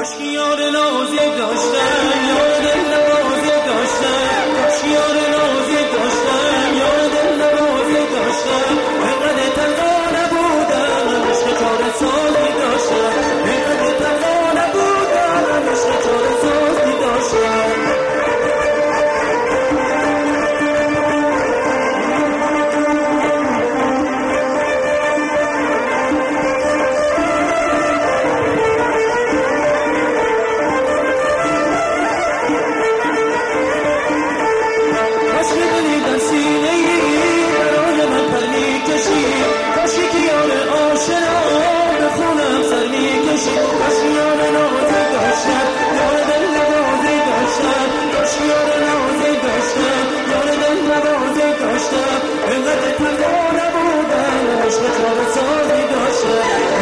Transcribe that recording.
کاش یار نازی داشتم یار دلم عشق تو به تو بیداشت